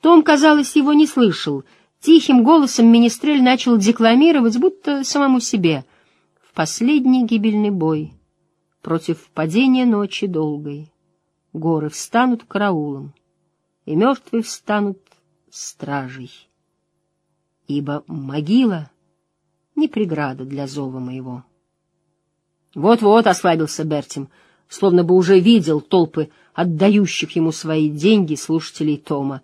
Том, казалось, его не слышал. Тихим голосом министрель начал декламировать, будто самому себе. В последний гибельный бой против падения ночи долгой горы встанут караулом, и мертвые встанут стражей. Ибо могила — не преграда для зова моего. Вот-вот ослабился Бертим, словно бы уже видел толпы отдающих ему свои деньги слушателей Тома.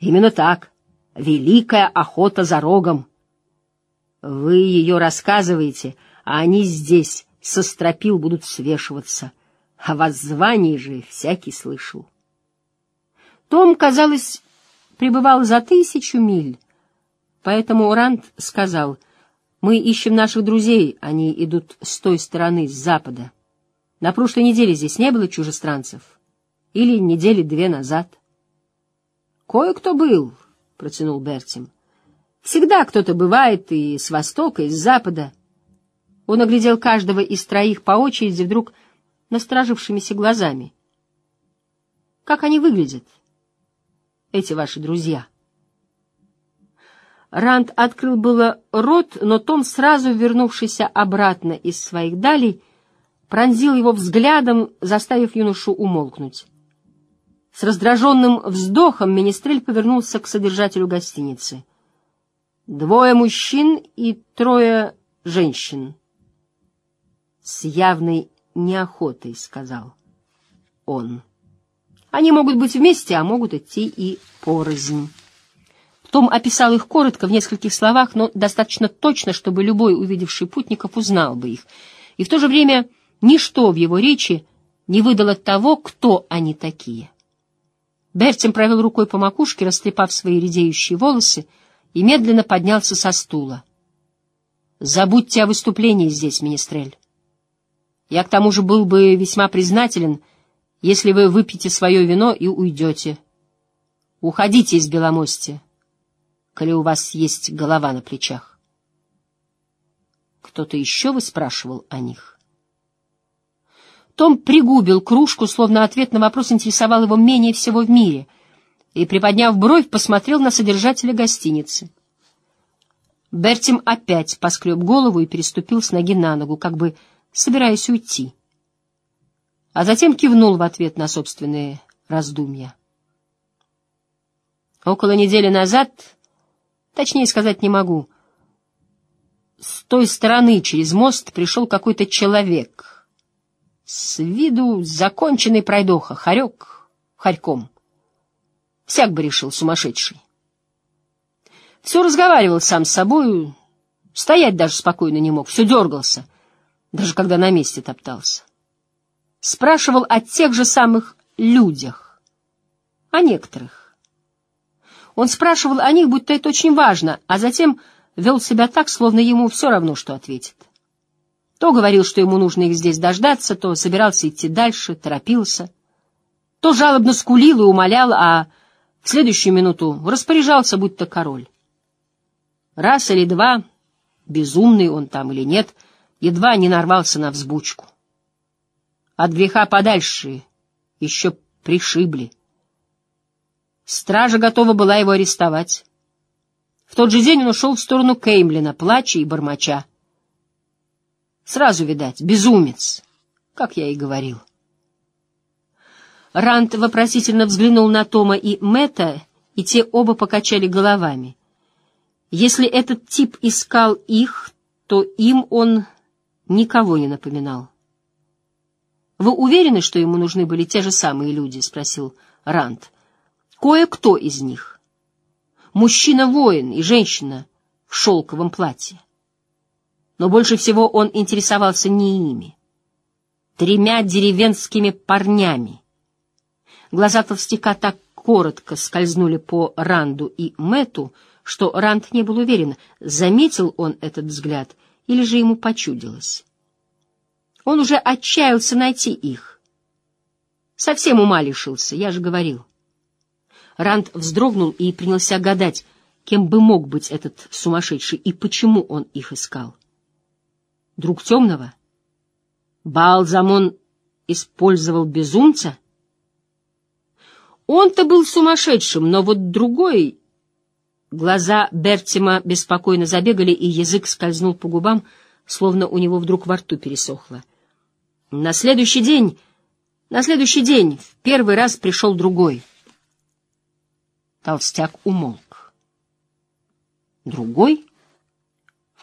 Именно так. Великая охота за рогом. Вы ее рассказываете, а они здесь со стропил будут свешиваться. О воззвании же всякий слышал. Том, казалось, пребывал за тысячу миль, поэтому Ранд сказал, «Мы ищем наших друзей, они идут с той стороны, с запада. На прошлой неделе здесь не было чужестранцев? Или недели две назад?» «Кое-кто был», — протянул Бертим. «Всегда кто-то бывает и с востока, и с запада». Он оглядел каждого из троих по очереди, вдруг насторожившимися глазами. «Как они выглядят, эти ваши друзья?» Ранд открыл было рот, но Том, сразу вернувшийся обратно из своих далей, пронзил его взглядом, заставив юношу умолкнуть. С раздраженным вздохом Министрель повернулся к содержателю гостиницы. «Двое мужчин и трое женщин». С явной неохотой сказал он. «Они могут быть вместе, а могут идти и порознь». Том описал их коротко, в нескольких словах, но достаточно точно, чтобы любой увидевший путников узнал бы их. И в то же время ничто в его речи не выдало того, кто они такие. Бертим провел рукой по макушке, растрепав свои редеющие волосы, и медленно поднялся со стула. «Забудьте о выступлении здесь, министрель. Я к тому же был бы весьма признателен, если вы выпьете свое вино и уйдете. Уходите из Беломости, коли у вас есть голова на плечах». «Кто-то еще вы спрашивал о них?» Том пригубил кружку, словно ответ на вопрос интересовал его менее всего в мире, и, приподняв бровь, посмотрел на содержателя гостиницы. Бертим опять поскреб голову и переступил с ноги на ногу, как бы собираясь уйти. А затем кивнул в ответ на собственные раздумья. Около недели назад, точнее сказать не могу, с той стороны через мост пришел какой-то человек — с виду законченный пройдоха, хорек хорьком. Всяк бы решил сумасшедший. Все разговаривал сам с собой, стоять даже спокойно не мог, все дергался, даже когда на месте топтался. Спрашивал о тех же самых людях, о некоторых. Он спрашивал о них, будто это очень важно, а затем вел себя так, словно ему все равно, что ответит. То говорил, что ему нужно их здесь дождаться, то собирался идти дальше, торопился. То жалобно скулил и умолял, а в следующую минуту распоряжался, будто король. Раз или два, безумный он там или нет, едва не нарвался на взбучку. От греха подальше еще пришибли. Стража готова была его арестовать. В тот же день он ушел в сторону Кеймлина, плача и бормоча. Сразу, видать, безумец, как я и говорил. Рант вопросительно взглянул на Тома и Мэтта, и те оба покачали головами. Если этот тип искал их, то им он никого не напоминал. «Вы уверены, что ему нужны были те же самые люди?» — спросил Рант. «Кое-кто из них. Мужчина-воин и женщина в шелковом платье но больше всего он интересовался не ими. Тремя деревенскими парнями. Глаза толстяка так коротко скользнули по Ранду и Мэту, что Ранд не был уверен, заметил он этот взгляд или же ему почудилось. Он уже отчаялся найти их. Совсем ума лишился, я же говорил. Ранд вздрогнул и принялся гадать, кем бы мог быть этот сумасшедший и почему он их искал друг темного? Баалзамон использовал безумца? Он-то был сумасшедшим, но вот другой... Глаза Бертима беспокойно забегали, и язык скользнул по губам, словно у него вдруг во рту пересохло. На следующий день... На следующий день в первый раз пришел другой. Толстяк умолк. Другой?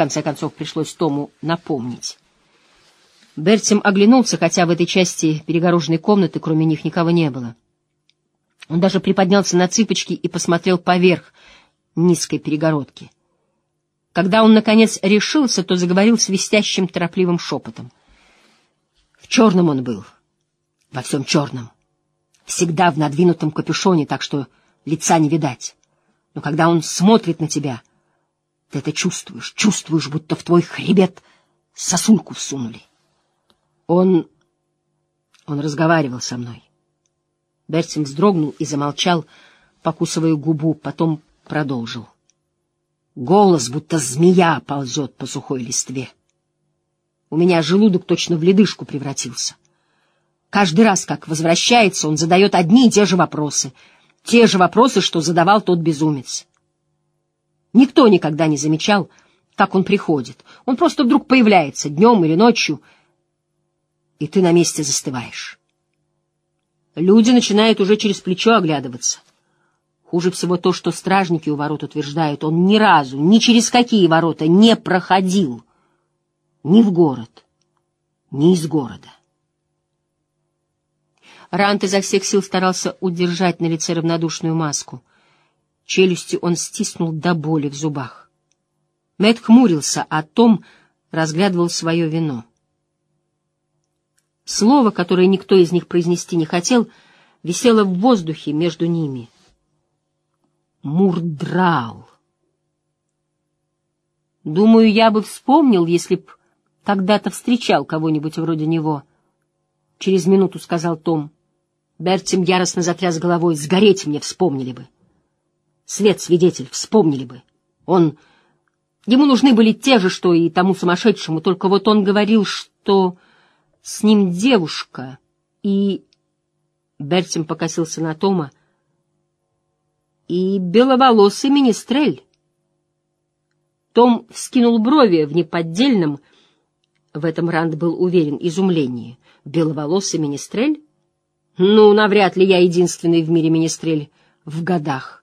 Конце концов пришлось Тому напомнить. Бертим оглянулся, хотя в этой части перегороженной комнаты кроме них никого не было. Он даже приподнялся на цыпочки и посмотрел поверх низкой перегородки. Когда он, наконец, решился, то заговорил свистящим, торопливым шепотом. В черном он был, во всем черном, всегда в надвинутом капюшоне, так что лица не видать. Но когда он смотрит на тебя, ты это чувствуешь, чувствуешь, будто в твой хребет сосульку всунули. Он... он разговаривал со мной. Бертим вздрогнул и замолчал, покусывая губу, потом продолжил. Голос, будто змея, ползет по сухой листве. У меня желудок точно в ледышку превратился. Каждый раз, как возвращается, он задает одни и те же вопросы. Те же вопросы, что задавал тот безумец. Никто никогда не замечал, как он приходит. Он просто вдруг появляется днем или ночью, и ты на месте застываешь. Люди начинают уже через плечо оглядываться. Хуже всего то, что стражники у ворот утверждают, он ни разу, ни через какие ворота не проходил. Ни в город, ни из города. Рант изо всех сил старался удержать на лице равнодушную маску. Челюсти он стиснул до боли в зубах. Мэтт хмурился, а Том разглядывал свое вино. Слово, которое никто из них произнести не хотел, висело в воздухе между ними. Мурдрал. Думаю, я бы вспомнил, если б когда-то встречал кого-нибудь вроде него. Через минуту сказал Том. Бертим яростно затряс головой. Сгореть мне вспомнили бы. Свет, свидетель, вспомнили бы. Он... Ему нужны были те же, что и тому сумасшедшему, только вот он говорил, что с ним девушка, и... Бертим покосился на Тома. И беловолосый министрель. Том вскинул брови в неподдельном, в этом Ранд был уверен, изумлении. Беловолосый министрель? Ну, навряд ли я единственный в мире министрель в годах.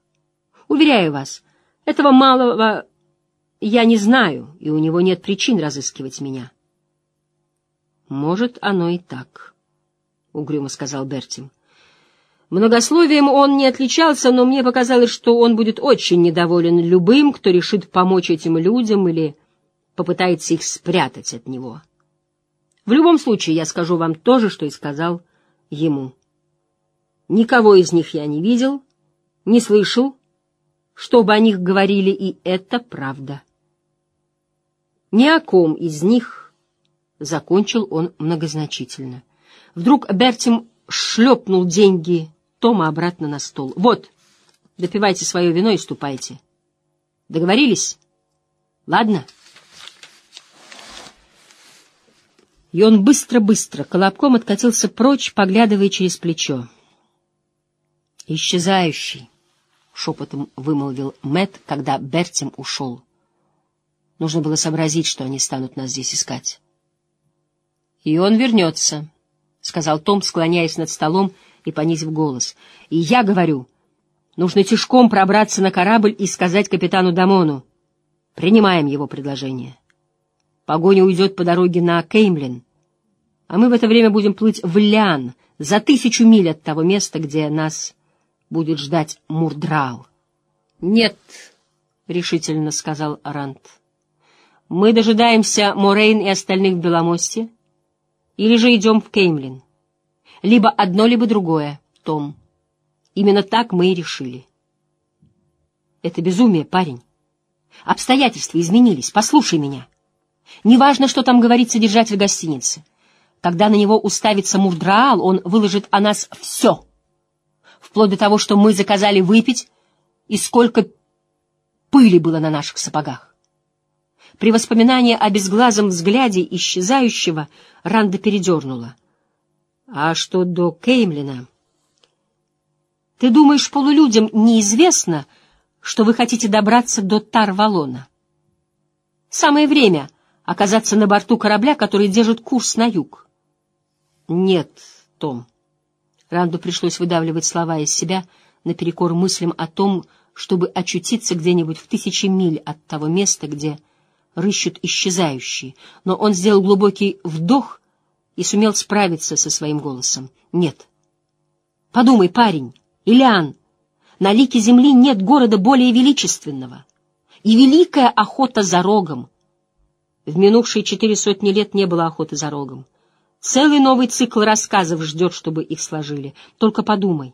Уверяю вас, этого малого я не знаю, и у него нет причин разыскивать меня. Может, оно и так, — угрюмо сказал Бертим. Многословием он не отличался, но мне показалось, что он будет очень недоволен любым, кто решит помочь этим людям или попытается их спрятать от него. В любом случае, я скажу вам то же, что и сказал ему. Никого из них я не видел, не слышал, чтобы о них говорили, и это правда. Ни о ком из них — закончил он многозначительно. Вдруг Бертим шлепнул деньги Тома обратно на стол. «Вот, допивайте свое вино и ступайте. Договорились? Ладно?» И он быстро-быстро колобком откатился прочь, поглядывая через плечо. «Исчезающий», — шепотом вымолвил Мэт, когда Бертим ушел. Нужно было сообразить, что они станут нас здесь искать. «И он вернется», — сказал Том, склоняясь над столом и понизив голос. «И я говорю, нужно тяжком пробраться на корабль и сказать капитану Дамону. Принимаем его предложение. Погоня уйдет по дороге на Кеймлин, а мы в это время будем плыть в Лян, за тысячу миль от того места, где нас будет ждать Мурдрал». «Нет», — решительно сказал Арант. «Мы дожидаемся Морейн и остальных в Беломосте» Или же идем в Кеймлин. Либо одно, либо другое, Том. Именно так мы и решили. Это безумие, парень. Обстоятельства изменились, послушай меня. Неважно, что там говорит содержатель гостиницы. Когда на него уставится Мурдраал, он выложит о нас все. Вплоть до того, что мы заказали выпить и сколько пыли было на наших сапогах. При воспоминании о безглазом взгляде исчезающего Ранда передернула. А что до Кеймлина? Ты думаешь, полулюдям неизвестно, что вы хотите добраться до Тарвалона? Самое время оказаться на борту корабля, который держит курс на юг. Нет, Том. Ранду пришлось выдавливать слова из себя наперекор мыслям о том, чтобы очутиться где-нибудь в тысячи миль от того места, где рыщут исчезающие. Но он сделал глубокий вдох и сумел справиться со своим голосом. Нет. Подумай, парень, Илиан, на лике земли нет города более величественного. И великая охота за рогом. В минувшие четыре сотни лет не было охоты за рогом. Целый новый цикл рассказов ждет, чтобы их сложили. Только подумай.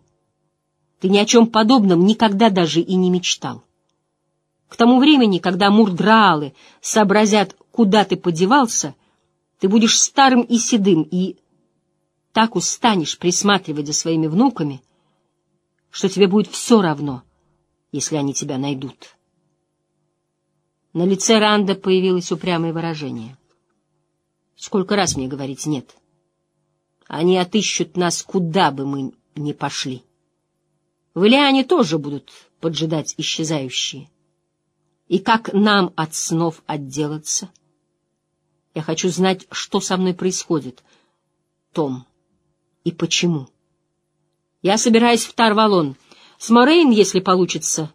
Ты ни о чем подобном никогда даже и не мечтал. К тому времени, когда мурдраалы сообразят, куда ты подевался, ты будешь старым и седым, и так устанешь присматривать за своими внуками, что тебе будет все равно, если они тебя найдут. На лице Ранда появилось упрямое выражение. Сколько раз мне говорить «нет»? Они отыщут нас, куда бы мы ни пошли. В Илиане тоже будут поджидать исчезающие. И как нам от снов отделаться? Я хочу знать, что со мной происходит, Том, и почему. Я собираюсь в Тарвалон, с Морейн, если получится,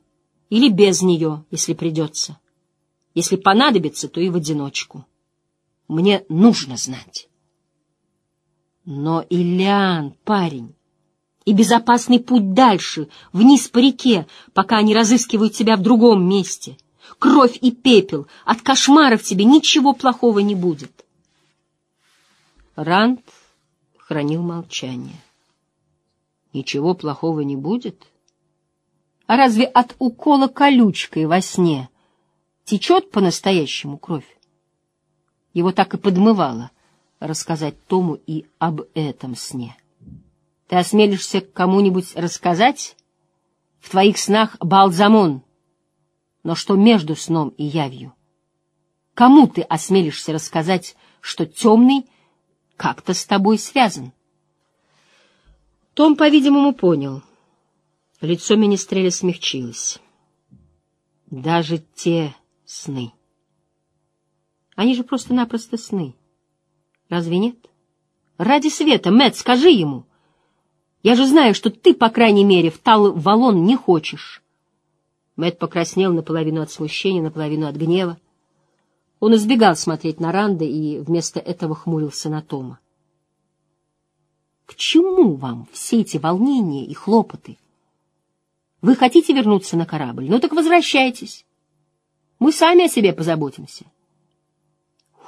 или без нее, если придется. Если понадобится, то и в одиночку. Мне нужно знать. Но, Ильян, парень, и безопасный путь дальше, вниз по реке, пока они разыскивают тебя в другом месте. Кровь и пепел, от кошмаров тебе ничего плохого не будет. Ранд хранил молчание. Ничего плохого не будет? А разве от укола колючкой во сне течет по-настоящему кровь? Его так и подмывало рассказать Тому и об этом сне. Ты осмелишься кому-нибудь рассказать? В твоих снах Балзамон. Но что между сном и явью? Кому ты осмелишься рассказать, что темный как-то с тобой связан? Том, по-видимому, понял. Лицо министреля смягчилось. Даже те сны. Они же просто-напросто сны. Разве нет? Ради света, Мэт, скажи ему. Я же знаю, что ты, по крайней мере, в Тал-Валон не хочешь. Мэт покраснел наполовину от смущения, наполовину от гнева. Он избегал смотреть на Ранда и вместо этого хмурился на Тома. К чему вам все эти волнения и хлопоты? Вы хотите вернуться на корабль? Ну так возвращайтесь. Мы сами о себе позаботимся.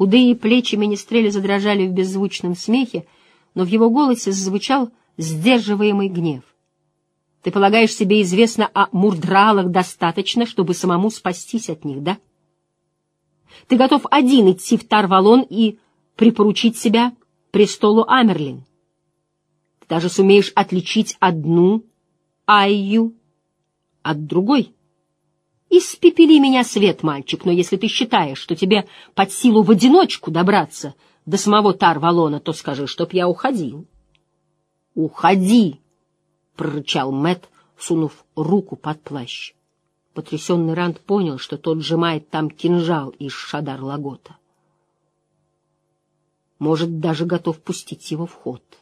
Худые плечи Министреля задрожали в беззвучном смехе, но в его голосе зазвучал сдерживаемый гнев. Ты полагаешь, себе известно о мурдралах достаточно, чтобы самому спастись от них, да? Ты готов один идти в Тарвалон и припоручить себя престолу Амерлин. Ты даже сумеешь отличить одну Айю от другой. Испепели меня свет, мальчик, но если ты считаешь, что тебе под силу в одиночку добраться до самого Тарвалона, то скажи, чтоб я уходил. Уходи, прорычал Мэт, сунув руку под плащ. Потрясенный Ранд понял, что тот сжимает там кинжал из Шадар-Лагота. Может, даже готов пустить его в ход. —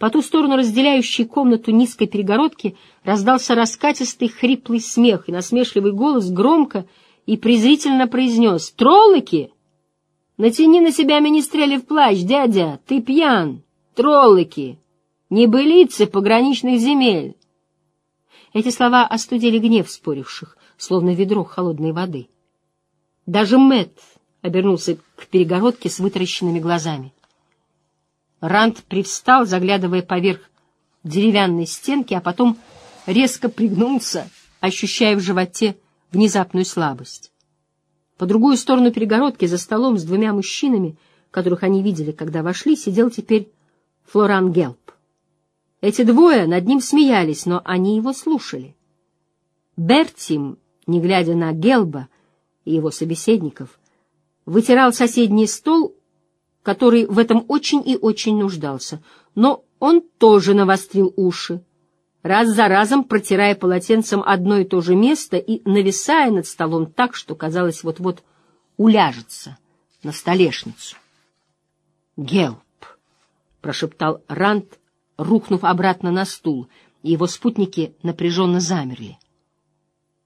по ту сторону разделяющей комнату низкой перегородки раздался раскатистый хриплый смех, и насмешливый голос громко и презрительно произнес «Троллоки! Натяни на себя министрели в плащ, дядя! Ты пьян! Троллоки! Небылицы пограничных земель!» Эти слова остудили гнев споривших, словно ведро холодной воды. Даже Мэт обернулся к перегородке с вытаращенными глазами. Ранд привстал, заглядывая поверх деревянной стенки, а потом резко пригнулся, ощущая в животе внезапную слабость. По другую сторону перегородки, за столом с двумя мужчинами, которых они видели, когда вошли, сидел теперь Флоран Гелп. Эти двое над ним смеялись, но они его слушали. Бертим, не глядя на Гелба и его собеседников, вытирал соседний стол который в этом очень и очень нуждался, но он тоже навострил уши, раз за разом протирая полотенцем одно и то же место и нависая над столом так, что, казалось, вот-вот уляжется на столешницу. «Гелп!» — прошептал Рант, рухнув обратно на стул, и его спутники напряженно замерли.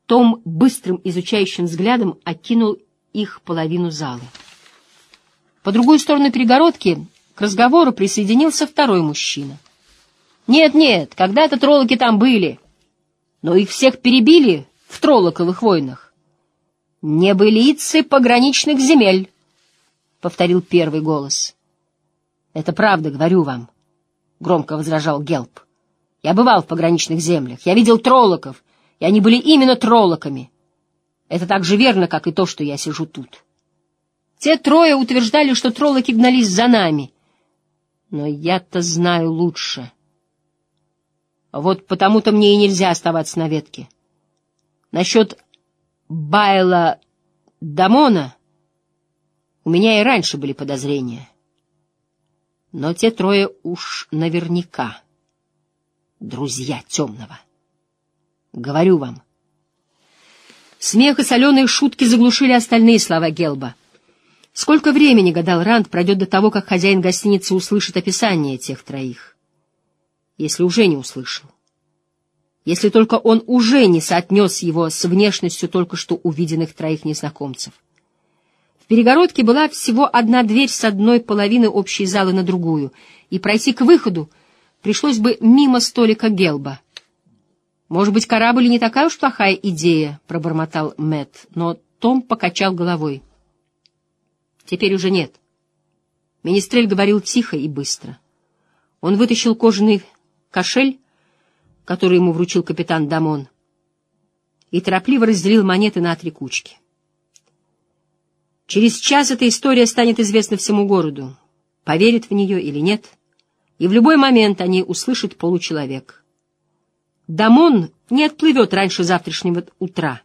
Том быстрым изучающим взглядом окинул их половину зала. По другую сторону перегородки к разговору присоединился второй мужчина. «Нет-нет, когда-то троллоки там были, но их всех перебили в троллоковых войнах. Небылицы пограничных земель», — повторил первый голос. «Это правда, говорю вам», — громко возражал Гелп. «Я бывал в пограничных землях, я видел троллоков, и они были именно троллоками. Это так же верно, как и то, что я сижу тут». Те трое утверждали, что троллоки гнались за нами. Но я-то знаю лучше. Вот потому-то мне и нельзя оставаться на ветке. Насчет Байла Дамона у меня и раньше были подозрения. Но те трое уж наверняка друзья темного. Говорю вам. Смех и соленые шутки заглушили остальные слова Гелба — Сколько времени, гадал Ранд, пройдет до того, как хозяин гостиницы услышит описание тех троих? Если уже не услышал. Если только он уже не соотнес его с внешностью только что увиденных троих незнакомцев. В перегородке была всего одна дверь с одной половины общей залы на другую, и пройти к выходу пришлось бы мимо столика Гелба. «Может быть, корабль не такая уж плохая идея», — пробормотал Мэт, но Том покачал головой. Теперь уже нет. Министрель говорил тихо и быстро. Он вытащил кожаный кошель, который ему вручил капитан Дамон, и торопливо разделил монеты на три кучки. Через час эта история станет известна всему городу, поверит в нее или нет, и в любой момент они услышат получеловек. Дамон не отплывет раньше завтрашнего утра.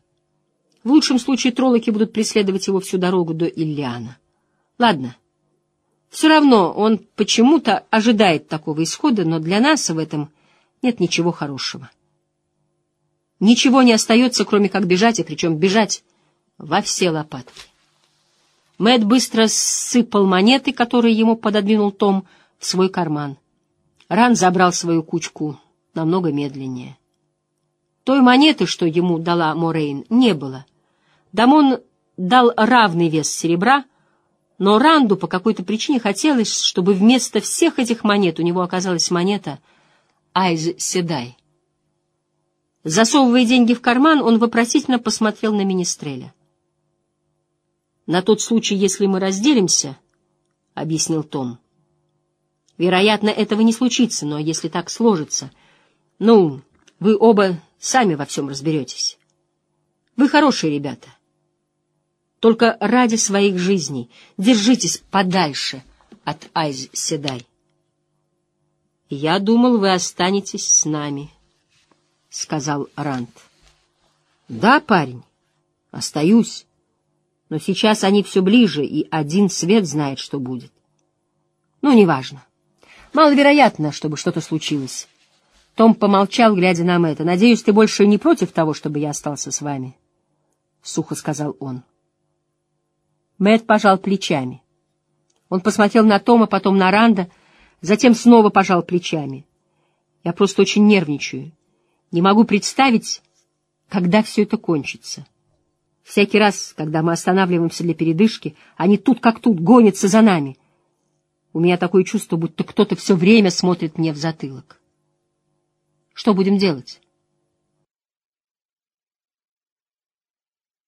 В лучшем случае троллоки будут преследовать его всю дорогу до Иллиана. Ладно. Все равно он почему-то ожидает такого исхода, но для нас в этом нет ничего хорошего. Ничего не остается, кроме как бежать, и причем бежать во все лопатки. Мэт быстро сыпал монеты, которые ему пододвинул Том, в свой карман. Ран забрал свою кучку намного медленнее. Той монеты, что ему дала Морейн, не было. Дамон дал равный вес серебра — но Ранду по какой-то причине хотелось, чтобы вместо всех этих монет у него оказалась монета Айз Седай. Засовывая деньги в карман, он вопросительно посмотрел на Министреля. «На тот случай, если мы разделимся», — объяснил Том. «Вероятно, этого не случится, но если так сложится... Ну, вы оба сами во всем разберетесь. Вы хорошие ребята. Только ради своих жизней держитесь подальше от Айз Седай. «Я думал, вы останетесь с нами», — сказал Рант. «Да, парень, остаюсь. Но сейчас они все ближе, и один свет знает, что будет. Ну, неважно. Маловероятно, чтобы что-то случилось». Том помолчал, глядя на Мэтта. «Надеюсь, ты больше не против того, чтобы я остался с вами?» — сухо сказал он. Мэт пожал плечами. Он посмотрел на Тома, потом на Ранда, затем снова пожал плечами. Я просто очень нервничаю. Не могу представить, когда все это кончится. Всякий раз, когда мы останавливаемся для передышки, они тут как тут гонятся за нами. У меня такое чувство, будто кто-то все время смотрит мне в затылок. Что будем делать?